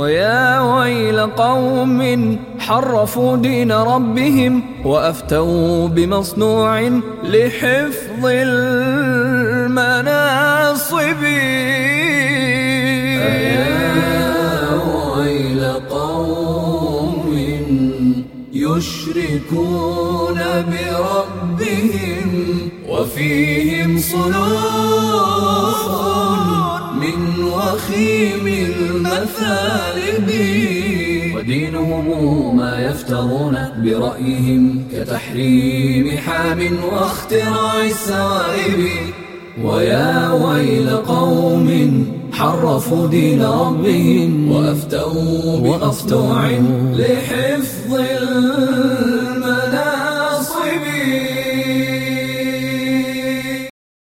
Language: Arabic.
ويا ويل قوم حرفوا دين ربهم وأفتوا بمصنوع لحفظ المناصب. يشركون بربهم وفيهم من وخيم المثالب. ودينهم ما يفترون برأيهم كتحريم حام واختراع السوائب ويا ويل قوم حرفوا دين ربهم وأفتوا بمصنوع لحفظ